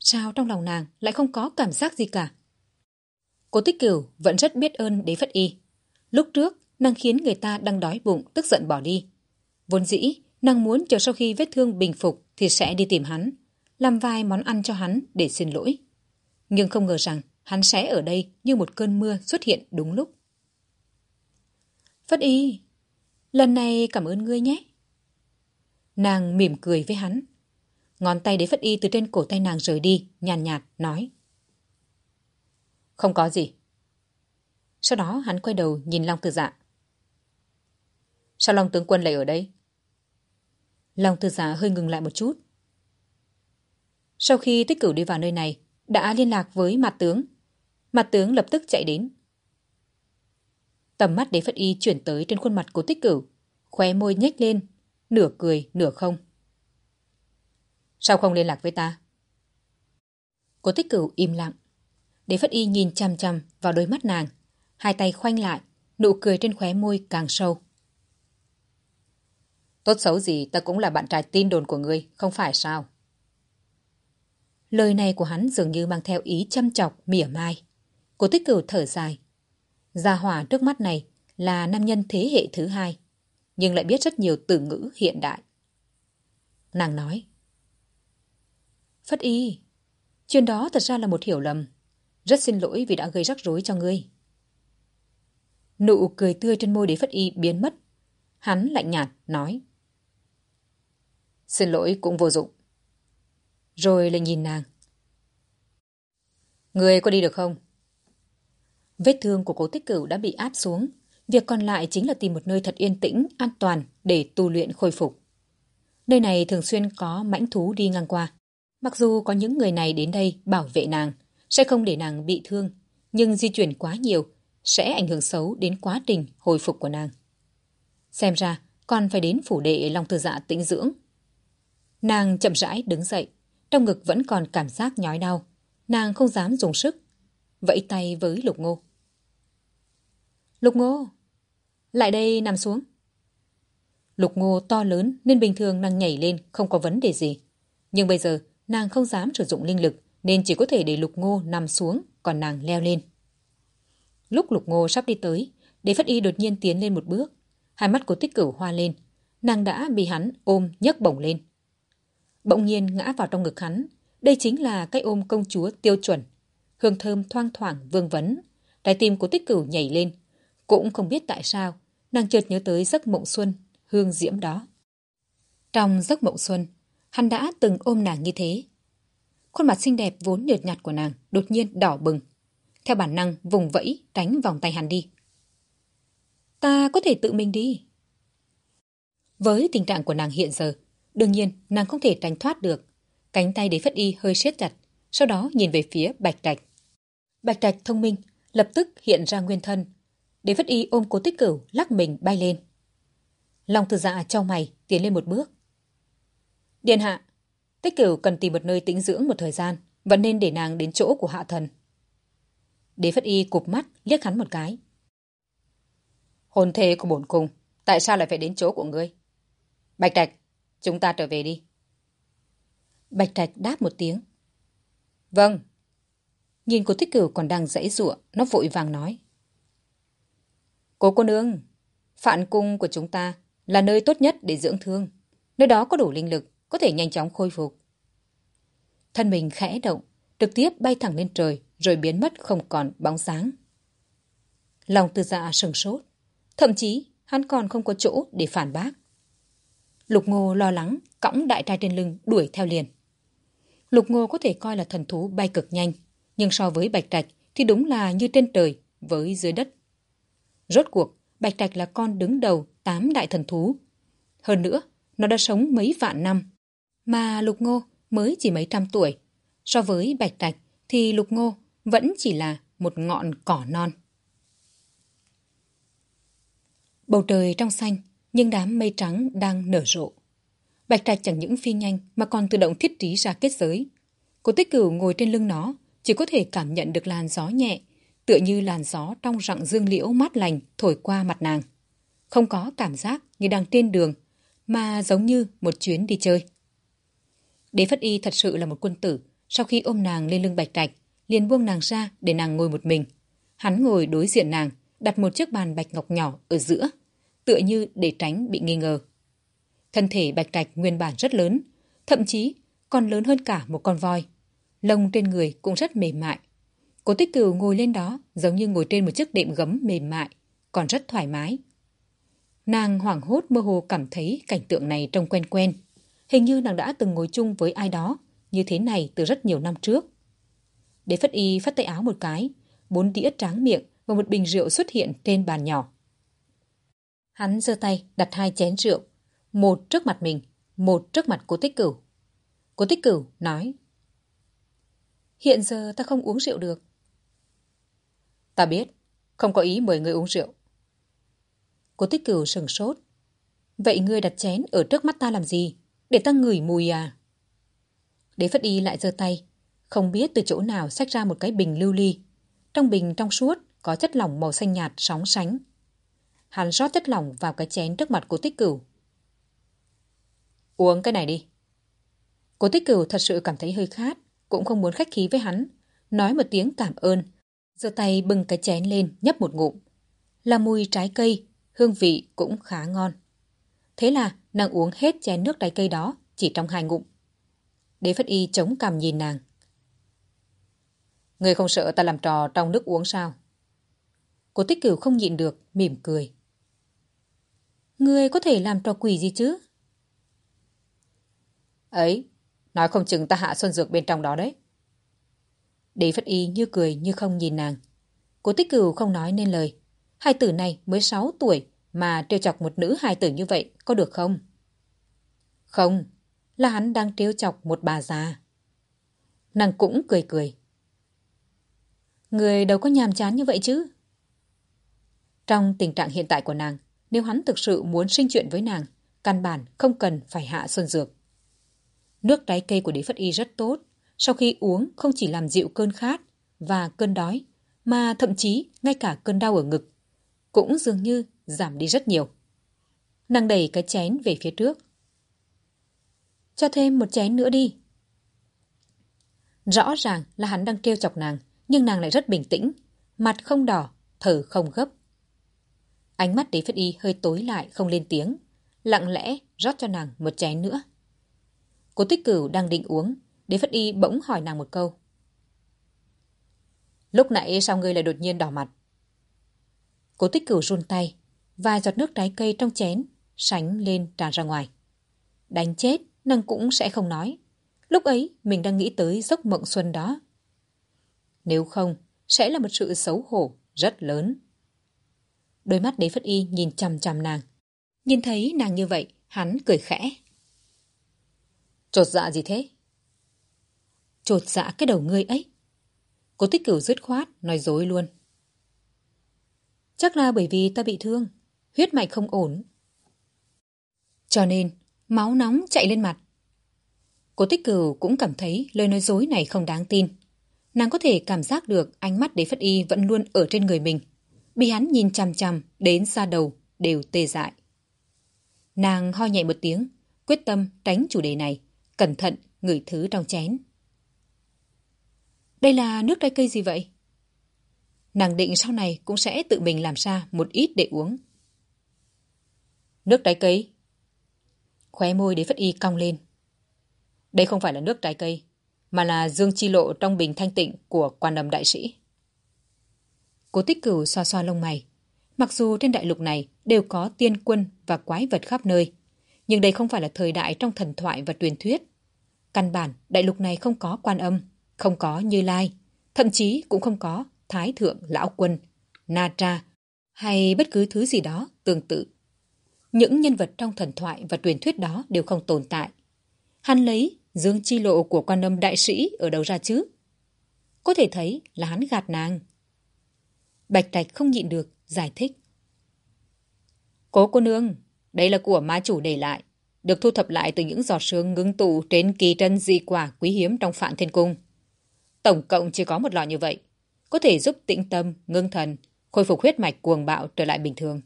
sao trong lòng nàng lại không có cảm giác gì cả? Cố Tích Cửu vẫn rất biết ơn đế phất y. Lúc trước, nàng khiến người ta đang đói bụng, tức giận bỏ đi. Vốn dĩ, nàng muốn chờ sau khi vết thương bình phục thì sẽ đi tìm hắn, làm vài món ăn cho hắn để xin lỗi. Nhưng không ngờ rằng hắn sẽ ở đây như một cơn mưa xuất hiện đúng lúc. Phất y, lần này cảm ơn ngươi nhé. Nàng mỉm cười với hắn. Ngón tay đế phất y từ trên cổ tay nàng rời đi, nhàn nhạt, nhạt, nói. Không có gì. Sau đó hắn quay đầu nhìn Long Tư Dạ. Sao Long tướng quân lại ở đây? Long Tư Dạ hơi ngừng lại một chút. Sau khi tích cửu đi vào nơi này, đã liên lạc với mặt tướng. Mặt tướng lập tức chạy đến. Tầm mắt đế phất y chuyển tới trên khuôn mặt của tích cửu, khóe môi nhếch lên, nửa cười, nửa không. Sao không liên lạc với ta? Cố tích cửu im lặng. Đế phất y nhìn chăm chăm vào đôi mắt nàng, hai tay khoanh lại, Nụ cười trên khóe môi càng sâu. Tốt xấu gì ta cũng là bạn trai tin đồn của ngươi, không phải sao? Lời này của hắn dường như mang theo ý chăm chọc, mỉa mai. Cô tích cửu thở dài. Gia hỏa trước mắt này là nam nhân thế hệ thứ hai, nhưng lại biết rất nhiều từ ngữ hiện đại. Nàng nói. Phất y, chuyện đó thật ra là một hiểu lầm. Rất xin lỗi vì đã gây rắc rối cho ngươi. Nụ cười tươi trên môi đế Phất y biến mất. Hắn lạnh nhạt, nói. Xin lỗi cũng vô dụng. Rồi lại nhìn nàng. Người có đi được không? Vết thương của cố tích cửu đã bị áp xuống. Việc còn lại chính là tìm một nơi thật yên tĩnh, an toàn để tu luyện khôi phục. Nơi này thường xuyên có mãnh thú đi ngang qua. Mặc dù có những người này đến đây bảo vệ nàng, sẽ không để nàng bị thương, nhưng di chuyển quá nhiều sẽ ảnh hưởng xấu đến quá trình hồi phục của nàng. Xem ra, còn phải đến phủ đệ Long Thư Dạ tĩnh dưỡng. Nàng chậm rãi đứng dậy, trong ngực vẫn còn cảm giác nhói đau. Nàng không dám dùng sức, vẫy tay với Lục Ngô. Lục Ngô, lại đây nằm xuống. Lục Ngô to lớn nên bình thường nàng nhảy lên không có vấn đề gì. Nhưng bây giờ nàng không dám sử dụng linh lực nên chỉ có thể để Lục Ngô nằm xuống còn nàng leo lên. Lúc Lục Ngô sắp đi tới, Đế Phất Y đột nhiên tiến lên một bước. Hai mắt của tích cửu hoa lên. Nàng đã bị hắn ôm nhấc bổng lên. Bỗng nhiên ngã vào trong ngực hắn. Đây chính là cái ôm công chúa tiêu chuẩn. Hương thơm thoang thoảng vương vấn. Trái tim của tích cửu nhảy lên. Cũng không biết tại sao, nàng chợt nhớ tới giấc mộng xuân, hương diễm đó. Trong giấc mộng xuân, hắn đã từng ôm nàng như thế. Khuôn mặt xinh đẹp vốn nhợt nhạt của nàng đột nhiên đỏ bừng. Theo bản năng vùng vẫy đánh vòng tay hắn đi. Ta có thể tự mình đi. Với tình trạng của nàng hiện giờ, đương nhiên nàng không thể tránh thoát được. Cánh tay đế phất y hơi siết chặt, sau đó nhìn về phía Bạch Trạch. Bạch Trạch thông minh, lập tức hiện ra nguyên thân. Đế phất y ôm cố tích cửu lắc mình bay lên. Long thư dạ cho mày tiến lên một bước. Điện hạ, tích cửu cần tìm một nơi tĩnh dưỡng một thời gian, vẫn nên để nàng đến chỗ của hạ thần. Đế phất y cụp mắt liếc hắn một cái. Hồn thê của bổn cung, tại sao lại phải đến chỗ của ngươi? Bạch Trạch, chúng ta trở về đi. Bạch Trạch đáp một tiếng. Vâng. Nhìn cô thích cửu còn đang dãy ruộng, nó vội vàng nói. Cô cô nương, phạn cung của chúng ta là nơi tốt nhất để dưỡng thương. Nơi đó có đủ linh lực, có thể nhanh chóng khôi phục. Thân mình khẽ động, trực tiếp bay thẳng lên trời rồi biến mất không còn bóng sáng. Lòng tư dạ sừng sốt. Thậm chí hắn còn không có chỗ để phản bác. Lục Ngô lo lắng, cõng đại trai trên lưng đuổi theo liền. Lục Ngô có thể coi là thần thú bay cực nhanh, nhưng so với Bạch Trạch thì đúng là như trên trời với dưới đất. Rốt cuộc, Bạch Trạch là con đứng đầu tám đại thần thú. Hơn nữa, nó đã sống mấy vạn năm. Mà Lục Ngô mới chỉ mấy trăm tuổi. So với Bạch Trạch thì Lục Ngô vẫn chỉ là một ngọn cỏ non. Bầu trời trong xanh, nhưng đám mây trắng đang nở rộ. Bạch Trạch chẳng những phi nhanh mà còn tự động thiết trí ra kết giới. Cô tích cửu ngồi trên lưng nó, chỉ có thể cảm nhận được làn gió nhẹ, tựa như làn gió trong rặng dương liễu mát lành thổi qua mặt nàng. Không có cảm giác như đang trên đường, mà giống như một chuyến đi chơi. Đế Phất Y thật sự là một quân tử, sau khi ôm nàng lên lưng Bạch Trạch, liền buông nàng ra để nàng ngồi một mình. Hắn ngồi đối diện nàng, đặt một chiếc bàn bạch ngọc nhỏ ở giữa, tựa như để tránh bị nghi ngờ. Thân thể bạch trạch nguyên bản rất lớn, thậm chí còn lớn hơn cả một con voi. Lông trên người cũng rất mềm mại. Cố tích cửu ngồi lên đó giống như ngồi trên một chiếc đệm gấm mềm mại, còn rất thoải mái. Nàng hoảng hốt mơ hồ cảm thấy cảnh tượng này trông quen quen. Hình như nàng đã từng ngồi chung với ai đó như thế này từ rất nhiều năm trước. Đế Phất Y phát tay áo một cái, bốn đĩa tráng miệng và một bình rượu xuất hiện trên bàn nhỏ. Hắn giơ tay đặt hai chén rượu, một trước mặt mình, một trước mặt cố tích cửu. Cố tích cửu nói Hiện giờ ta không uống rượu được. Ta biết, không có ý mời ngươi uống rượu. Cố tích cửu sừng sốt. Vậy ngươi đặt chén ở trước mắt ta làm gì? Để ta ngửi mùi à? Đế Phất Y lại giơ tay, không biết từ chỗ nào xách ra một cái bình lưu ly. Trong bình trong suốt có chất lỏng màu xanh nhạt sóng sánh. hắn rót chất lỏng vào cái chén trước mặt cô tích cửu. Uống cái này đi. Cố tích cửu thật sự cảm thấy hơi khát, cũng không muốn khách khí với hắn. Nói một tiếng cảm ơn, giơ tay bưng cái chén lên nhấp một ngụm. Là mùi trái cây, hương vị cũng khá ngon. Thế là nàng uống hết chén nước trái cây đó chỉ trong hai ngụm. Đế Phất Y chống cằm nhìn nàng. Người không sợ ta làm trò trong nước uống sao? Cô tích cửu không nhịn được, mỉm cười. Người có thể làm trò quỷ gì chứ? Ấy, nói không chừng ta hạ xuân dược bên trong đó đấy. Đế Phất Y như cười như không nhìn nàng. Cố tích cửu không nói nên lời. Hai tử này mới 6 tuổi mà trêu chọc một nữ hai tử như vậy có được không? Không, là hắn đang trêu chọc một bà già. Nàng cũng cười cười. Người đâu có nhàm chán như vậy chứ? Trong tình trạng hiện tại của nàng, nếu hắn thực sự muốn sinh chuyện với nàng, căn bản không cần phải hạ xuân dược. Nước trái cây của đế phất y rất tốt, sau khi uống không chỉ làm dịu cơn khát và cơn đói, mà thậm chí ngay cả cơn đau ở ngực, cũng dường như giảm đi rất nhiều. Nàng đẩy cái chén về phía trước. Cho thêm một chén nữa đi. Rõ ràng là hắn đang trêu chọc nàng, nhưng nàng lại rất bình tĩnh, mặt không đỏ, thở không gấp. Ánh mắt đế phất y hơi tối lại không lên tiếng, lặng lẽ rót cho nàng một chén nữa. Cố tích cửu đang định uống, đế phất y bỗng hỏi nàng một câu. Lúc nãy sao ngươi lại đột nhiên đỏ mặt? Cố tích cửu run tay, vài giọt nước trái cây trong chén sánh lên tràn ra ngoài. Đánh chết, nàng cũng sẽ không nói. Lúc ấy, mình đang nghĩ tới giấc mộng xuân đó. Nếu không, sẽ là một sự xấu hổ rất lớn. Đôi mắt đế phất y nhìn chằm chằm nàng. Nhìn thấy nàng như vậy, hắn cười khẽ. Trột dạ gì thế? Trột dạ cái đầu ngươi ấy. Cố tích cửu dứt khoát, nói dối luôn. Chắc là bởi vì ta bị thương, huyết mạch không ổn. Cho nên, máu nóng chạy lên mặt. Cố tích cửu cũng cảm thấy lời nói dối này không đáng tin. Nàng có thể cảm giác được ánh mắt đế phất y vẫn luôn ở trên người mình. Bị hắn nhìn chằm chằm đến xa đầu đều tê dại. Nàng ho nhẹ một tiếng, quyết tâm tránh chủ đề này, cẩn thận ngửi thứ trong chén. Đây là nước trái cây gì vậy? Nàng định sau này cũng sẽ tự mình làm ra một ít để uống. Nước trái cây. Khóe môi đế phất y cong lên. Đây không phải là nước trái cây, mà là dương chi lộ trong bình thanh tịnh của quan âm đại sĩ. Cố tích cửu xoa xoa lông mày. Mặc dù trên đại lục này đều có tiên quân và quái vật khắp nơi, nhưng đây không phải là thời đại trong thần thoại và truyền thuyết. Căn bản, đại lục này không có quan âm, không có như lai, thậm chí cũng không có thái thượng lão quân, na tra hay bất cứ thứ gì đó tương tự. Những nhân vật trong thần thoại và truyền thuyết đó đều không tồn tại. Hắn lấy dương chi lộ của quan âm đại sĩ ở đâu ra chứ? Có thể thấy là hắn gạt nàng. Bạch Trạch không nhịn được, giải thích. Cố cô nương, đây là của ma chủ để lại, được thu thập lại từ những giọt sương ngưng tụ trên kỳ trân di quả quý hiếm trong phạn thiên cung. Tổng cộng chỉ có một lọ như vậy, có thể giúp tĩnh tâm, ngưng thần, khôi phục huyết mạch cuồng bạo trở lại bình thường.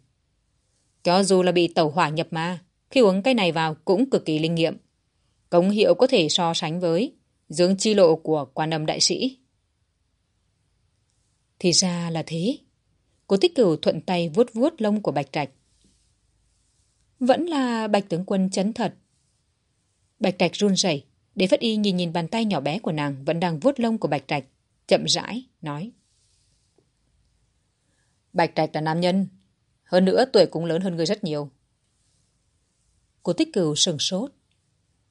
Cho dù là bị tẩu hỏa nhập ma, khi uống cái này vào cũng cực kỳ linh nghiệm. Công hiệu có thể so sánh với dưỡng chi lộ của quan âm đại sĩ. Thì ra là thế. Cố tích cửu thuận tay vuốt vuốt lông của Bạch Trạch. Vẫn là Bạch tướng quân chấn thật. Bạch Trạch run rẩy, để Phất Y nhìn nhìn bàn tay nhỏ bé của nàng vẫn đang vuốt lông của Bạch Trạch, chậm rãi, nói. Bạch Trạch là nam nhân, hơn nữa tuổi cũng lớn hơn người rất nhiều. cô tích cửu sừng sốt.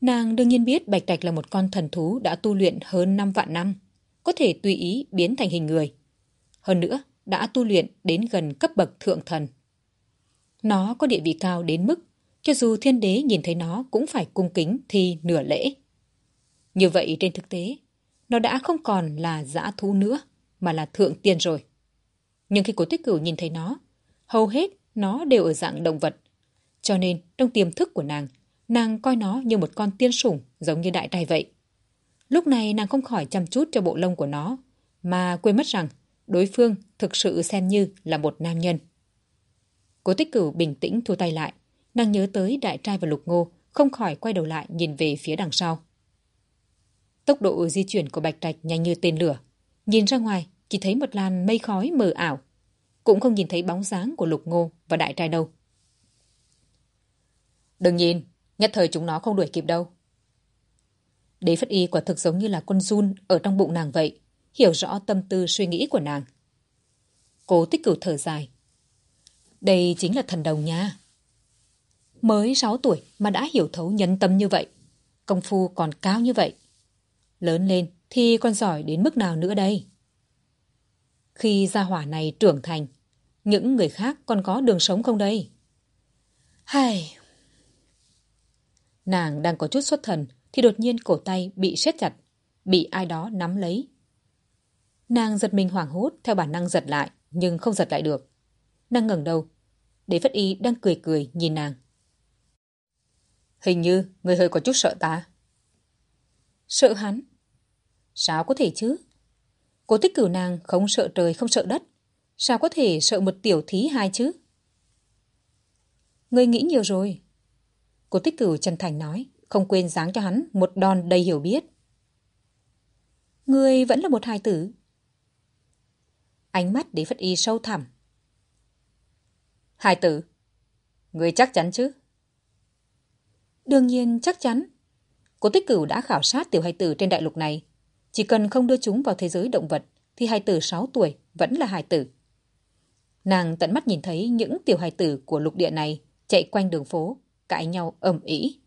Nàng đương nhiên biết Bạch Trạch là một con thần thú đã tu luyện hơn 5 vạn năm, có thể tùy ý biến thành hình người. Hơn nữa, đã tu luyện đến gần cấp bậc thượng thần. Nó có địa vị cao đến mức, cho dù thiên đế nhìn thấy nó cũng phải cung kính thi nửa lễ. Như vậy trên thực tế, nó đã không còn là dã thú nữa, mà là thượng tiên rồi. Nhưng khi cố tích cửu nhìn thấy nó, hầu hết nó đều ở dạng động vật. Cho nên, trong tiềm thức của nàng, nàng coi nó như một con tiên sủng giống như đại trai vậy. Lúc này nàng không khỏi chăm chút cho bộ lông của nó, mà quên mất rằng đối phương thực sự xem như là một nam nhân. Cố tích cửu bình tĩnh thu tay lại. Nàng nhớ tới đại trai và lục ngô, không khỏi quay đầu lại nhìn về phía đằng sau. Tốc độ di chuyển của bạch trạch nhanh như tên lửa. Nhìn ra ngoài, chỉ thấy một làn mây khói mờ ảo. Cũng không nhìn thấy bóng dáng của lục ngô và đại trai đâu. Đừng nhìn, nhất thời chúng nó không đuổi kịp đâu. Đế Phất Y quả thực giống như là con run ở trong bụng nàng vậy, hiểu rõ tâm tư suy nghĩ của nàng. Cố tích cửu thở dài. Đây chính là thần đồng nha. Mới 6 tuổi mà đã hiểu thấu nhân tâm như vậy. Công phu còn cao như vậy. Lớn lên thì con giỏi đến mức nào nữa đây? Khi gia hỏa này trưởng thành, những người khác còn có đường sống không đây? Hay... Nàng đang có chút xuất thần thì đột nhiên cổ tay bị siết chặt, bị ai đó nắm lấy. Nàng giật mình hoảng hốt theo bản năng giật lại, nhưng không giật lại được. Nàng ngẩng đầu, Đế Phất Y đang cười cười nhìn nàng. Hình như người hơi có chút sợ ta. Sợ hắn? Sao có thể chứ? Cô tích cửu nàng không sợ trời không sợ đất. Sao có thể sợ một tiểu thí hai chứ? Người nghĩ nhiều rồi. Cô tích cửu chân thành nói, không quên giáng cho hắn một đòn đầy hiểu biết. Người vẫn là một hài tử. Ánh mắt đế phất y sâu thẳm. Hài tử, người chắc chắn chứ? Đương nhiên chắc chắn. Cố tích cửu đã khảo sát tiểu hài tử trên đại lục này. Chỉ cần không đưa chúng vào thế giới động vật thì hài tử 6 tuổi vẫn là hài tử. Nàng tận mắt nhìn thấy những tiểu hài tử của lục địa này chạy quanh đường phố, cãi nhau ầm ĩ.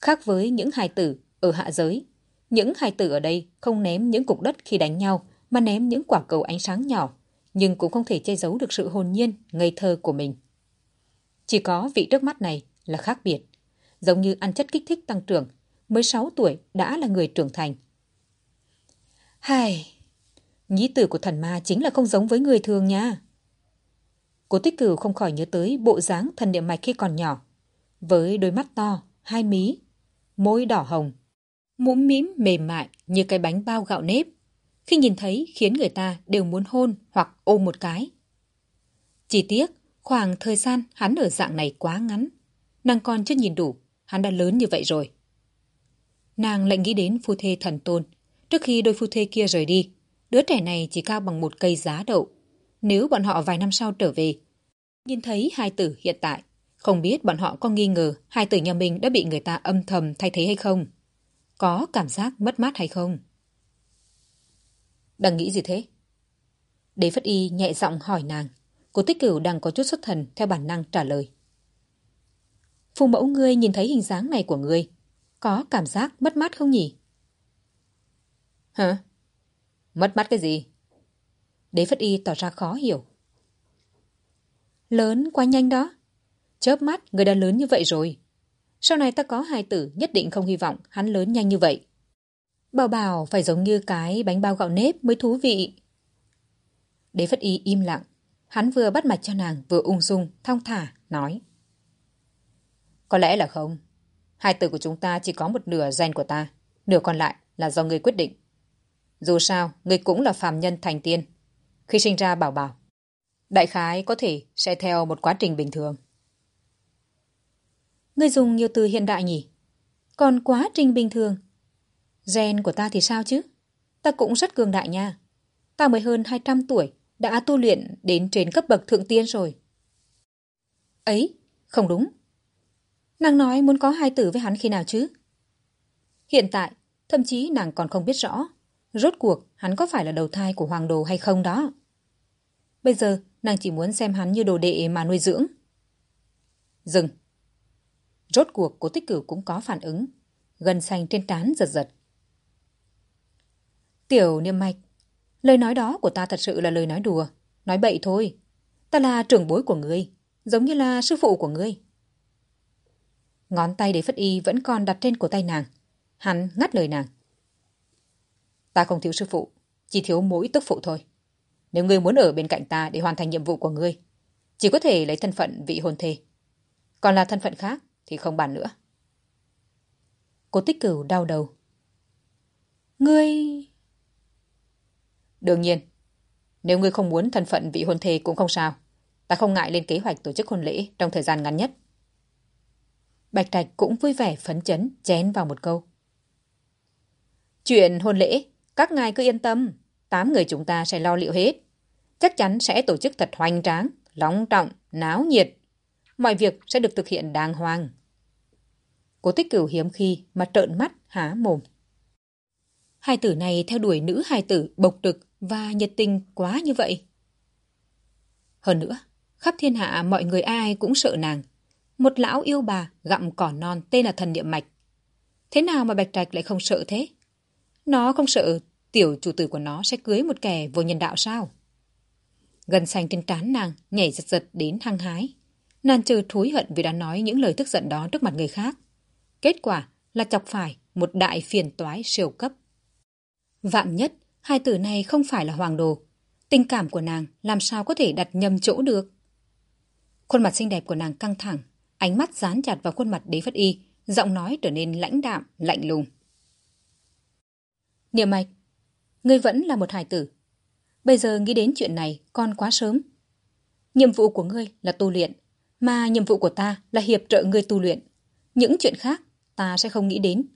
Khác với những hài tử ở hạ giới, những hài tử ở đây không ném những cục đất khi đánh nhau mà ném những quả cầu ánh sáng nhỏ, nhưng cũng không thể che giấu được sự hồn nhiên, ngây thơ của mình. Chỉ có vị trước mắt này là khác biệt, giống như ăn chất kích thích tăng trưởng, mới 6 tuổi đã là người trưởng thành. Hài, nhĩ tử của thần ma chính là không giống với người thường nha. Cố tích cửu không khỏi nhớ tới bộ dáng thần địa mạch khi còn nhỏ, với đôi mắt to, hai mí, môi đỏ hồng, mũm mím mềm mại như cái bánh bao gạo nếp. Khi nhìn thấy khiến người ta đều muốn hôn hoặc ôm một cái. Chỉ tiếc, khoảng thời gian hắn ở dạng này quá ngắn. Nàng còn chưa nhìn đủ, hắn đã lớn như vậy rồi. Nàng lại nghĩ đến phu thê thần tôn. Trước khi đôi phu thê kia rời đi, đứa trẻ này chỉ cao bằng một cây giá đậu. Nếu bọn họ vài năm sau trở về, nhìn thấy hai tử hiện tại, không biết bọn họ có nghi ngờ hai tử nhà mình đã bị người ta âm thầm thay thế hay không? Có cảm giác mất mát hay không? Đang nghĩ gì thế? Đế Phất Y nhẹ giọng hỏi nàng. Cô Tích Cửu đang có chút xuất thần theo bản năng trả lời. Phụ mẫu ngươi nhìn thấy hình dáng này của ngươi. Có cảm giác mất mát không nhỉ? Hả? Mất mắt cái gì? Đế Phất Y tỏ ra khó hiểu. Lớn quá nhanh đó. Chớp mắt người đã lớn như vậy rồi. Sau này ta có hài tử nhất định không hy vọng hắn lớn nhanh như vậy. Bảo bảo phải giống như cái bánh bao gạo nếp mới thú vị. Đế Phất Y im lặng. Hắn vừa bắt mạch cho nàng vừa ung dung, thong thả, nói. Có lẽ là không. Hai tử của chúng ta chỉ có một nửa gen của ta. Nửa còn lại là do ngươi quyết định. Dù sao, người cũng là phàm nhân thành tiên. Khi sinh ra bảo bảo, đại khái có thể sẽ theo một quá trình bình thường. Ngươi dùng nhiều từ hiện đại nhỉ? Còn quá trình bình thường. Gen của ta thì sao chứ? Ta cũng rất cường đại nha. Ta mới hơn 200 tuổi, đã tu luyện đến trên cấp bậc thượng tiên rồi. Ấy, không đúng. Nàng nói muốn có hai tử với hắn khi nào chứ? Hiện tại, thậm chí nàng còn không biết rõ. Rốt cuộc, hắn có phải là đầu thai của hoàng đồ hay không đó? Bây giờ, nàng chỉ muốn xem hắn như đồ đệ mà nuôi dưỡng. Dừng. Rốt cuộc cố tích cửu cũng có phản ứng. Gần xanh trên trán giật giật. Tiểu niêm mạch, lời nói đó của ta thật sự là lời nói đùa. Nói bậy thôi. Ta là trưởng bối của ngươi, giống như là sư phụ của ngươi. Ngón tay để phất y vẫn còn đặt trên cổ tay nàng. Hắn ngắt lời nàng. Ta không thiếu sư phụ, chỉ thiếu mỗi tức phụ thôi. Nếu ngươi muốn ở bên cạnh ta để hoàn thành nhiệm vụ của ngươi, chỉ có thể lấy thân phận vị hôn thê. Còn là thân phận khác thì không bàn nữa. Cô tích cửu đau đầu. Ngươi... Đương nhiên, nếu ngươi không muốn thân phận vị hôn thê cũng không sao. Ta không ngại lên kế hoạch tổ chức hôn lễ trong thời gian ngắn nhất. Bạch Trạch cũng vui vẻ phấn chấn chén vào một câu. Chuyện hôn lễ, các ngài cứ yên tâm. Tám người chúng ta sẽ lo liệu hết. Chắc chắn sẽ tổ chức thật hoành tráng, long trọng, náo nhiệt. Mọi việc sẽ được thực hiện đàng hoàng. Cố tích cửu hiếm khi mà trợn mắt há mồm. Hai tử này theo đuổi nữ hai tử bộc trực và nhiệt tình quá như vậy. Hơn nữa, khắp thiên hạ mọi người ai cũng sợ nàng. Một lão yêu bà gặm cỏ non tên là thần niệm mạch. Thế nào mà Bạch Trạch lại không sợ thế? Nó không sợ tiểu chủ tử của nó sẽ cưới một kẻ vô nhân đạo sao? Gần xanh trên trán nàng nhảy giật giật đến hăng hái. Nàng trừ thối hận vì đã nói những lời tức giận đó trước mặt người khác. Kết quả là chọc phải một đại phiền toái siêu cấp. Vạn nhất, hai tử này không phải là hoàng đồ. Tình cảm của nàng làm sao có thể đặt nhầm chỗ được? Khuôn mặt xinh đẹp của nàng căng thẳng, ánh mắt dán chặt vào khuôn mặt đế phất y, giọng nói trở nên lãnh đạm, lạnh lùng. Niệm mạch, ngươi vẫn là một hài tử. Bây giờ nghĩ đến chuyện này còn quá sớm. Nhiệm vụ của ngươi là tu luyện, mà nhiệm vụ của ta là hiệp trợ ngươi tu luyện. Những chuyện khác ta sẽ không nghĩ đến.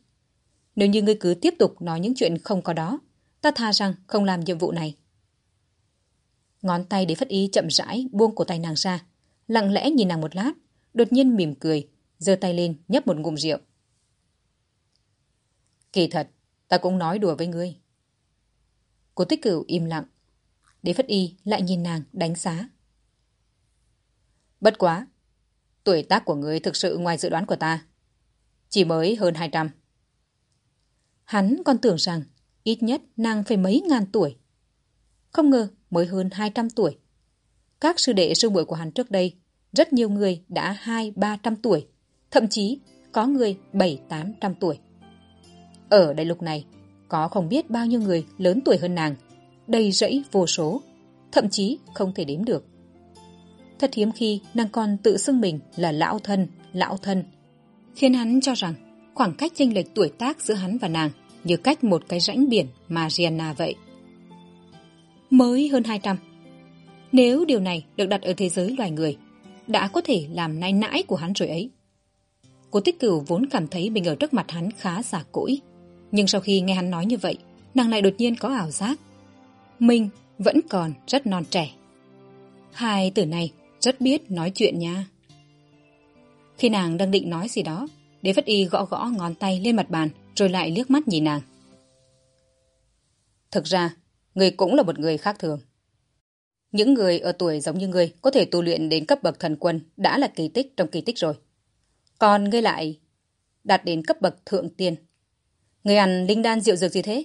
Nếu như ngươi cứ tiếp tục nói những chuyện không có đó, ta tha rằng không làm nhiệm vụ này. Ngón tay để phất ý chậm rãi buông cổ tay nàng ra, lặng lẽ nhìn nàng một lát, đột nhiên mỉm cười, giơ tay lên nhấp một ngụm rượu. Kỳ thật, ta cũng nói đùa với ngươi. Cố tích cửu im lặng. Đế phất y lại nhìn nàng đánh giá. Bất quá, tuổi tác của ngươi thực sự ngoài dự đoán của ta. Chỉ mới hơn 200. Hắn còn tưởng rằng ít nhất nàng phải mấy ngàn tuổi. Không ngờ mới hơn 200 tuổi. Các sư đệ sư muội của hắn trước đây, rất nhiều người đã hai ba trăm tuổi, thậm chí có người bảy tám trăm tuổi. Ở đại lục này, có không biết bao nhiêu người lớn tuổi hơn nàng, đầy rẫy vô số, thậm chí không thể đếm được. Thật hiếm khi nàng còn tự xưng mình là lão thân, lão thân, khiến hắn cho rằng khoảng cách chênh lệch tuổi tác giữa hắn và nàng như cách một cái rãnh biển Mariana vậy. Mới hơn 200. Nếu điều này được đặt ở thế giới loài người, đã có thể làm nai nãi của hắn rồi ấy. Cô tích cửu vốn cảm thấy mình ở trước mặt hắn khá giả cỗi. Nhưng sau khi nghe hắn nói như vậy, nàng lại đột nhiên có ảo giác. minh vẫn còn rất non trẻ. Hai từ này rất biết nói chuyện nha. Khi nàng đang định nói gì đó, Đế Phất Y gõ gõ ngón tay lên mặt bàn rồi lại liếc mắt nhìn nàng. Thực ra, người cũng là một người khác thường. Những người ở tuổi giống như người có thể tu luyện đến cấp bậc thần quân đã là kỳ tích trong kỳ tích rồi. Còn ngươi lại đạt đến cấp bậc thượng tiên. Người ăn linh đan rượu dược gì thế?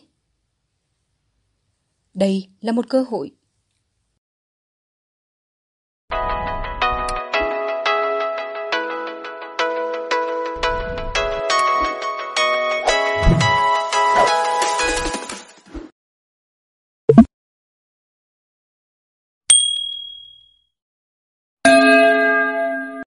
Đây là một cơ hội